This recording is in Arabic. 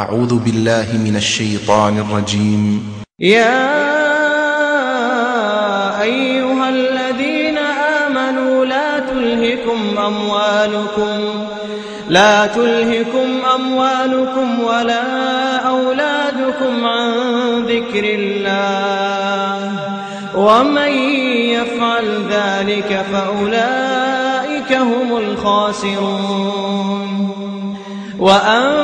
أعوذ بالله من الشيطان الرجيم. يا أيها الذين آمنوا لا تلهكم أموالكم لا تلهكم أموالكم ولا أولادكم عن ذكر الله. ومن يفعل ذلك فأولئك هم الخاسرون. وأنفقوا